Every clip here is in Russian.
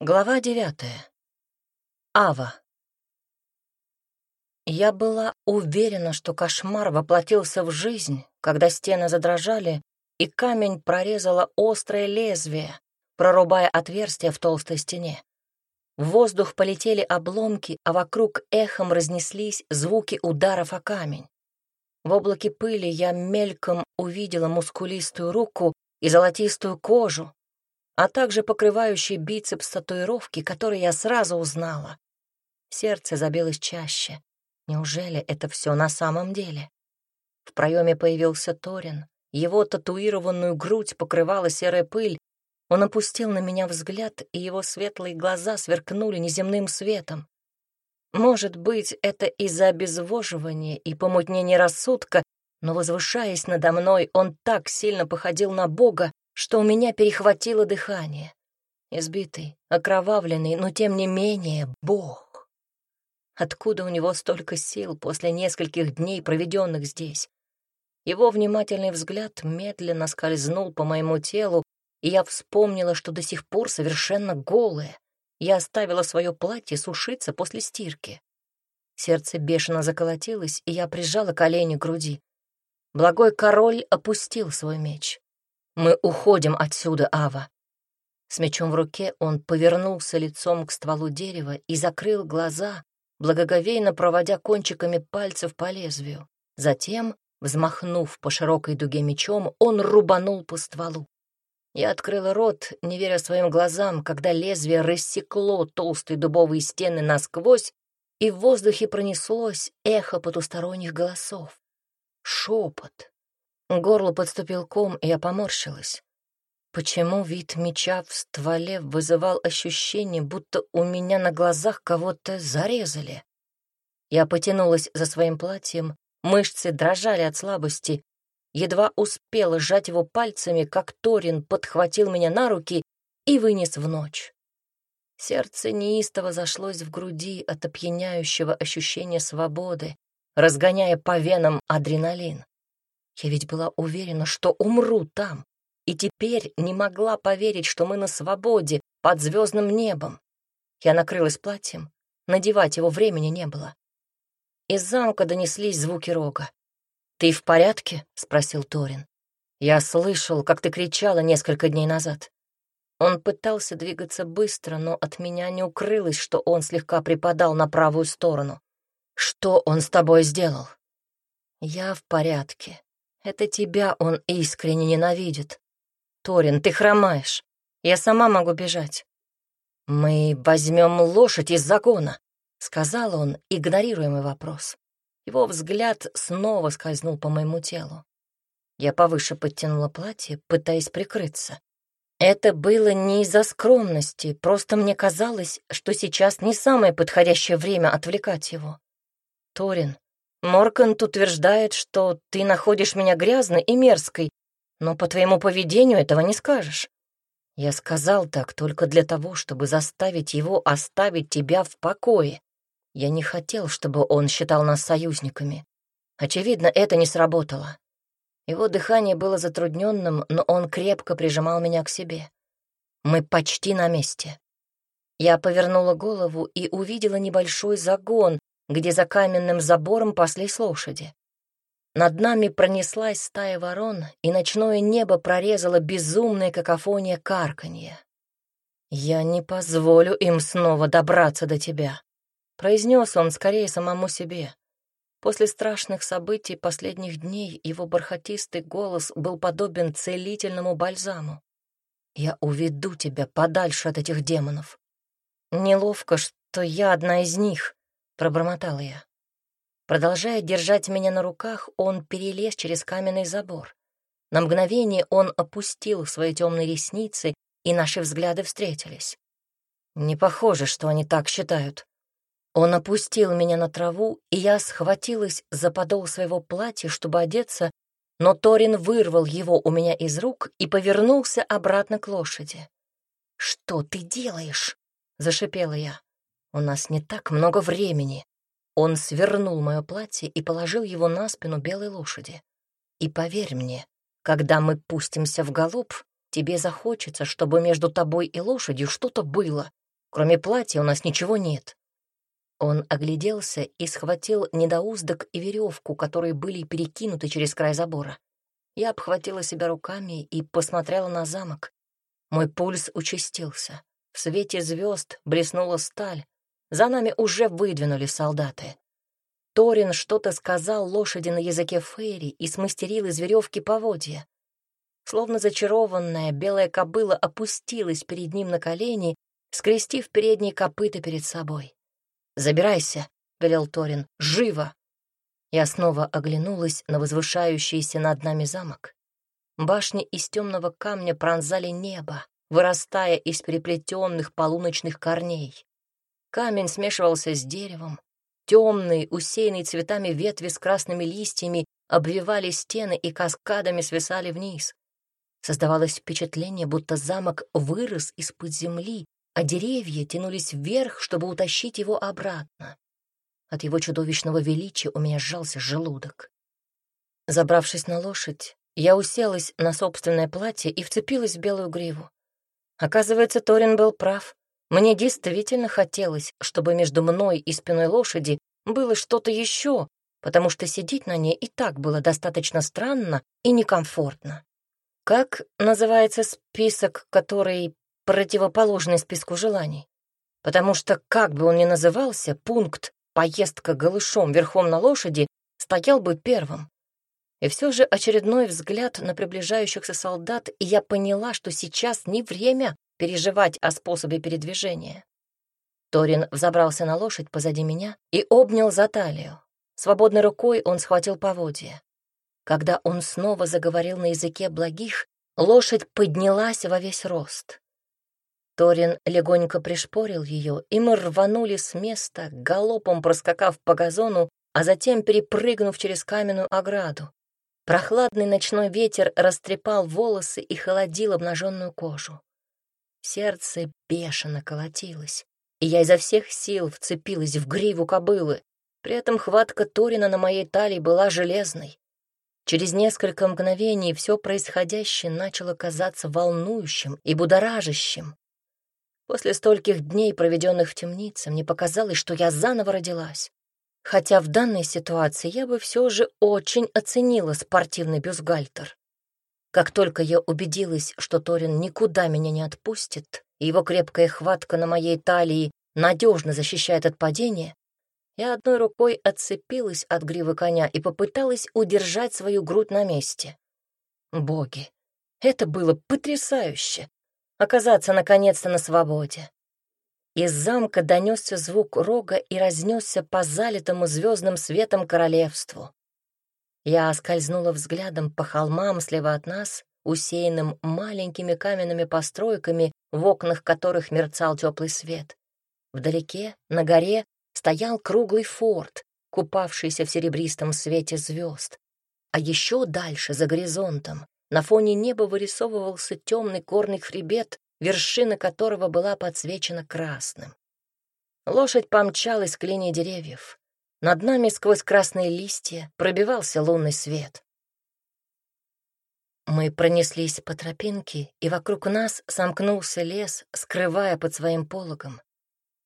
Глава девятая. Ава. Я была уверена, что кошмар воплотился в жизнь, когда стены задрожали, и камень прорезало острое лезвие, прорубая отверстие в толстой стене. В воздух полетели обломки, а вокруг эхом разнеслись звуки ударов о камень. В облаке пыли я мельком увидела мускулистую руку и золотистую кожу, а также покрывающий бицепс татуировки, которые я сразу узнала. Сердце забилось чаще. Неужели это все на самом деле? В проеме появился Торин. Его татуированную грудь покрывала серая пыль. Он опустил на меня взгляд, и его светлые глаза сверкнули неземным светом. Может быть, это из-за обезвоживания и помутнения рассудка, но, возвышаясь надо мной, он так сильно походил на Бога, что у меня перехватило дыхание. Избитый, окровавленный, но тем не менее Бог. Откуда у него столько сил после нескольких дней, проведенных здесь? Его внимательный взгляд медленно скользнул по моему телу, и я вспомнила, что до сих пор совершенно голая. Я оставила свое платье сушиться после стирки. Сердце бешено заколотилось, и я прижала колени к груди. Благой король опустил свой меч. «Мы уходим отсюда, Ава». С мечом в руке он повернулся лицом к стволу дерева и закрыл глаза, благоговейно проводя кончиками пальцев по лезвию. Затем, взмахнув по широкой дуге мечом, он рубанул по стволу. Я открыла рот, не веря своим глазам, когда лезвие рассекло толстые дубовые стены насквозь, и в воздухе пронеслось эхо потусторонних голосов. Шепот, Горло подступил ком, и я поморщилась. Почему вид меча в стволе вызывал ощущение, будто у меня на глазах кого-то зарезали? Я потянулась за своим платьем, мышцы дрожали от слабости, едва успела сжать его пальцами, как Торин подхватил меня на руки и вынес в ночь. Сердце неистово зашлось в груди от опьяняющего ощущения свободы, разгоняя по венам адреналин. Я ведь была уверена, что умру там, и теперь не могла поверить, что мы на свободе, под звездным небом. Я накрылась платьем, надевать его времени не было. Из замка донеслись звуки рога. «Ты в порядке?» — спросил Торин. «Я слышал, как ты кричала несколько дней назад». Он пытался двигаться быстро, но от меня не укрылось, что он слегка припадал на правую сторону. «Что он с тобой сделал?» «Я в порядке», это тебя он искренне ненавидит. Торин, ты хромаешь. Я сама могу бежать. Мы возьмем лошадь из загона, сказал он, игнорируя мой вопрос. Его взгляд снова скользнул по моему телу. Я повыше подтянула платье, пытаясь прикрыться. Это было не из-за скромности, просто мне казалось, что сейчас не самое подходящее время отвлекать его. Торин, Моркант утверждает, что ты находишь меня грязной и мерзкой, но по твоему поведению этого не скажешь. Я сказал так только для того, чтобы заставить его оставить тебя в покое. Я не хотел, чтобы он считал нас союзниками. Очевидно, это не сработало. Его дыхание было затрудненным, но он крепко прижимал меня к себе. Мы почти на месте. Я повернула голову и увидела небольшой загон, где за каменным забором паслись лошади. Над нами пронеслась стая ворон, и ночное небо прорезало безумная какофония карканья. «Я не позволю им снова добраться до тебя», — произнес он скорее самому себе. После страшных событий последних дней его бархатистый голос был подобен целительному бальзаму. «Я уведу тебя подальше от этих демонов. Неловко, что я одна из них, пробормотала я. Продолжая держать меня на руках, он перелез через каменный забор. На мгновение он опустил свои темные ресницы, и наши взгляды встретились. Не похоже, что они так считают. Он опустил меня на траву, и я схватилась за подол своего платья, чтобы одеться, но Торин вырвал его у меня из рук и повернулся обратно к лошади. «Что ты делаешь?» — зашипела я. У нас не так много времени. Он свернул мое платье и положил его на спину белой лошади. И поверь мне, когда мы пустимся в галоп, тебе захочется, чтобы между тобой и лошадью что-то было. Кроме платья у нас ничего нет». Он огляделся и схватил недоуздок и веревку, которые были перекинуты через край забора. Я обхватила себя руками и посмотрела на замок. Мой пульс участился. В свете звезд блеснула сталь. За нами уже выдвинули солдаты. Торин что-то сказал лошади на языке фейри и смастерил из веревки поводья. Словно зачарованная, белая кобыла опустилась перед ним на колени, скрестив передние копыта перед собой. «Забирайся», — велел Торин, — «живо!» Я снова оглянулась на возвышающийся над нами замок. Башни из темного камня пронзали небо, вырастая из переплетенных полуночных корней. Камень смешивался с деревом. Темные, усеянные цветами ветви с красными листьями обвивали стены и каскадами свисали вниз. Создавалось впечатление, будто замок вырос из-под земли а деревья тянулись вверх, чтобы утащить его обратно. От его чудовищного величия у меня сжался желудок. Забравшись на лошадь, я уселась на собственное платье и вцепилась в белую гриву. Оказывается, Торин был прав. Мне действительно хотелось, чтобы между мной и спиной лошади было что-то еще, потому что сидеть на ней и так было достаточно странно и некомфортно. Как называется список, который противоположный списку желаний. Потому что, как бы он ни назывался, пункт «поездка голышом верхом на лошади» стоял бы первым. И все же очередной взгляд на приближающихся солдат, и я поняла, что сейчас не время переживать о способе передвижения. Торин взобрался на лошадь позади меня и обнял за талию. Свободной рукой он схватил поводья. Когда он снова заговорил на языке благих, лошадь поднялась во весь рост. Торин легонько пришпорил ее, и мы рванули с места, галопом проскакав по газону, а затем перепрыгнув через каменную ограду. Прохладный ночной ветер растрепал волосы и холодил обнаженную кожу. Сердце бешено колотилось, и я изо всех сил вцепилась в гриву кобылы. При этом хватка Торина на моей талии была железной. Через несколько мгновений все происходящее начало казаться волнующим и будоражащим. После стольких дней, проведенных в темнице, мне показалось, что я заново родилась. Хотя в данной ситуации я бы все же очень оценила спортивный бюстгальтер. Как только я убедилась, что Торин никуда меня не отпустит, и его крепкая хватка на моей талии надежно защищает от падения, я одной рукой отцепилась от гривы коня и попыталась удержать свою грудь на месте. Боги, это было потрясающе! оказаться наконец-то на свободе. Из замка донесся звук рога и разнесся по залитому звездным светом королевству. Я скользнула взглядом по холмам слева от нас, усеянным маленькими каменными постройками, в окнах которых мерцал теплый свет. Вдалеке, на горе, стоял круглый форт, купавшийся в серебристом свете звезд. А еще дальше, за горизонтом, на фоне неба вырисовывался темный горный хребет, вершина которого была подсвечена красным. Лошадь помчалась к линии деревьев. Над нами сквозь красные листья пробивался лунный свет. Мы пронеслись по тропинке, и вокруг нас сомкнулся лес, скрывая под своим пологом.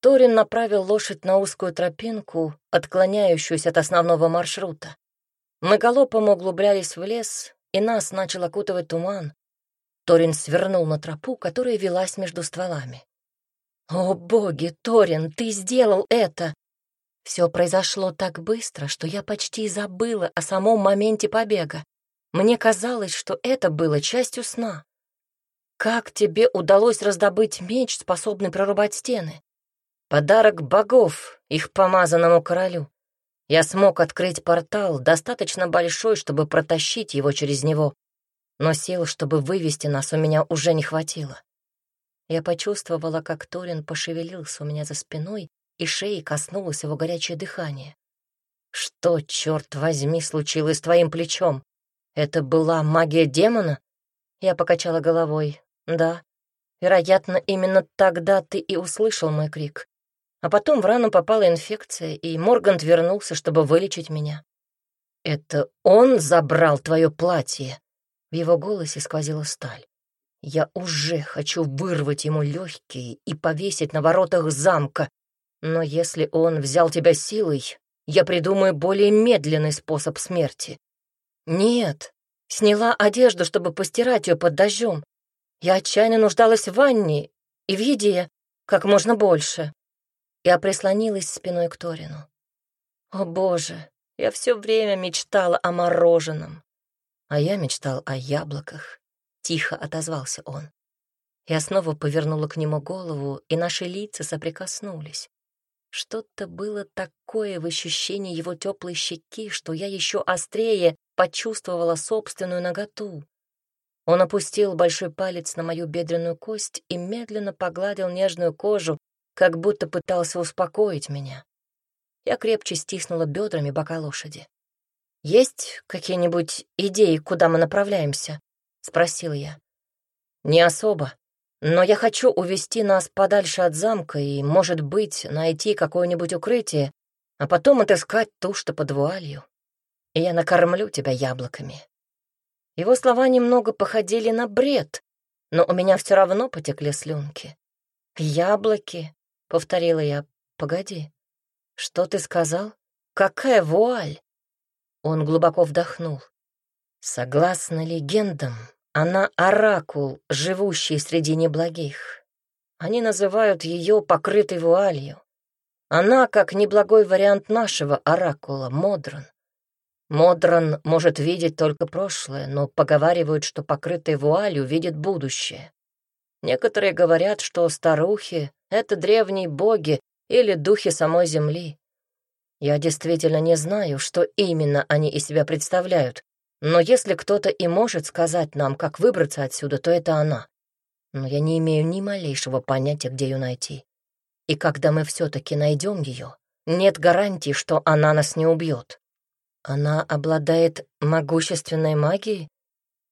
Торин направил лошадь на узкую тропинку, отклоняющуюся от основного маршрута. Мы галопом углублялись в лес, и нас начал окутывать туман. Торин свернул на тропу, которая велась между стволами. «О, боги, Торин, ты сделал это!» Все произошло так быстро, что я почти забыла о самом моменте побега. Мне казалось, что это было частью сна. Как тебе удалось раздобыть меч, способный прорубать стены? Подарок богов их помазанному королю. Я смог открыть портал, достаточно большой, чтобы протащить его через него, но сил, чтобы вывести нас, у меня уже не хватило. Я почувствовала, как Торин пошевелился у меня за спиной, и шеи коснулось его горячее дыхание. «Что, черт возьми, случилось с твоим плечом? Это была магия демона?» Я покачала головой. «Да, вероятно, именно тогда ты и услышал мой крик. А потом в рану попала инфекция, и Моргант вернулся, чтобы вылечить меня. «Это он забрал твое платье?» В его голосе сквозила сталь. Я уже хочу вырвать ему легкие и повесить на воротах замка, но если он взял тебя силой, я придумаю более медленный способ смерти. Нет, сняла одежду, чтобы постирать ее под дождем. Я отчаянно нуждалась в ванне и в еде как можно больше. Я прислонилась спиной к Торину. О, Боже, я все время мечтала о мороженом. А я мечтал о яблоках. Тихо отозвался он. Я снова повернула к нему голову, и наши лица соприкоснулись. Что-то было такое в ощущении его теплой щеки, что я еще острее почувствовала собственную наготу. Он опустил большой палец на мою бедренную кость и медленно погладил нежную кожу, как будто пытался успокоить меня. Я крепче стиснула бедрами бока лошади. «Есть какие-нибудь идеи, куда мы направляемся?» — спросила я. «Не особо, но я хочу увести нас подальше от замка и, может быть, найти какое-нибудь укрытие, а потом отыскать ту, что под вуалью. И я накормлю тебя яблоками». Его слова немного походили на бред, но у меня все равно потекли слюнки. «Яблоки», — повторила я. «Погоди, что ты сказал? Какая вуаль?» Он глубоко вдохнул. Согласно легендам, она оракул, живущий среди неблагих. Они называют ее покрытой вуалью. Она как неблагой вариант нашего оракула, Модран. Модран может видеть только прошлое, но поговаривают, что покрытый вуалью видит будущее. Некоторые говорят, что старухи — это древние боги или духи самой земли. Я действительно не знаю, что именно они из себя представляют, но если кто-то и может сказать нам, как выбраться отсюда, то это она. Но я не имею ни малейшего понятия, где ее найти. И когда мы все-таки найдем ее, нет гарантии, что она нас не убьет. Она обладает могущественной магией?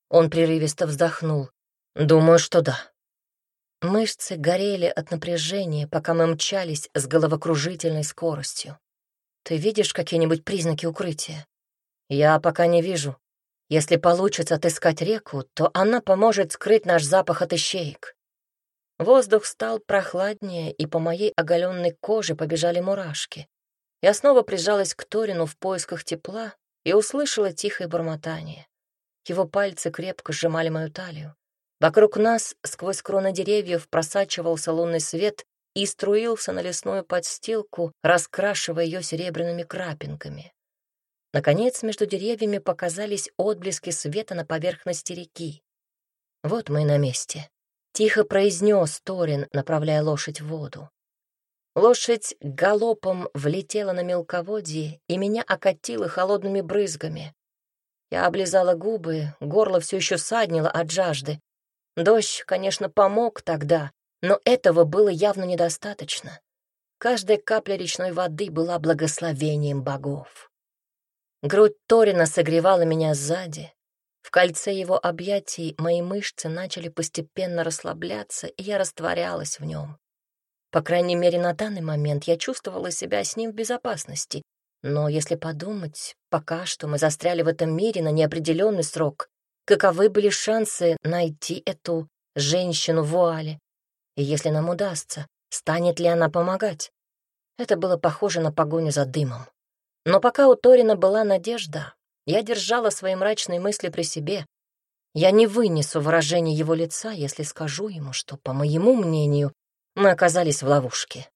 Он прерывисто вздохнул. Думаю, что да. Мышцы горели от напряжения, пока мы мчались с головокружительной скоростью. Ты видишь какие-нибудь признаки укрытия? Я пока не вижу. Если получится отыскать реку, то она поможет скрыть наш запах от ищеек. Воздух стал прохладнее, и по моей оголенной коже побежали мурашки. Я снова прижалась к Торину в поисках тепла и услышала тихое бормотание. Его пальцы крепко сжимали мою талию. Вокруг нас сквозь кроны деревьев просачивался лунный свет и струился на лесную подстилку, раскрашивая ее серебряными крапинками. Наконец, между деревьями показались отблески света на поверхности реки. «Вот мы и на месте», — тихо произнес Торин, направляя лошадь в воду. Лошадь галопом влетела на мелководье и меня окатила холодными брызгами. Я облизала губы, горло все еще саднило от жажды, Дождь, конечно, помог тогда, но этого было явно недостаточно. Каждая капля речной воды была благословением богов. Грудь Торина согревала меня сзади. В кольце его объятий мои мышцы начали постепенно расслабляться, и я растворялась в нем. По крайней мере, на данный момент я чувствовала себя с ним в безопасности. Но если подумать, пока что мы застряли в этом мире на неопределенный срок, каковы были шансы найти эту женщину в вуале. И если нам удастся, станет ли она помогать? Это было похоже на погоню за дымом. Но пока у Торина была надежда, я держала свои мрачные мысли при себе. Я не вынесу выражение его лица, если скажу ему, что, по моему мнению, мы оказались в ловушке.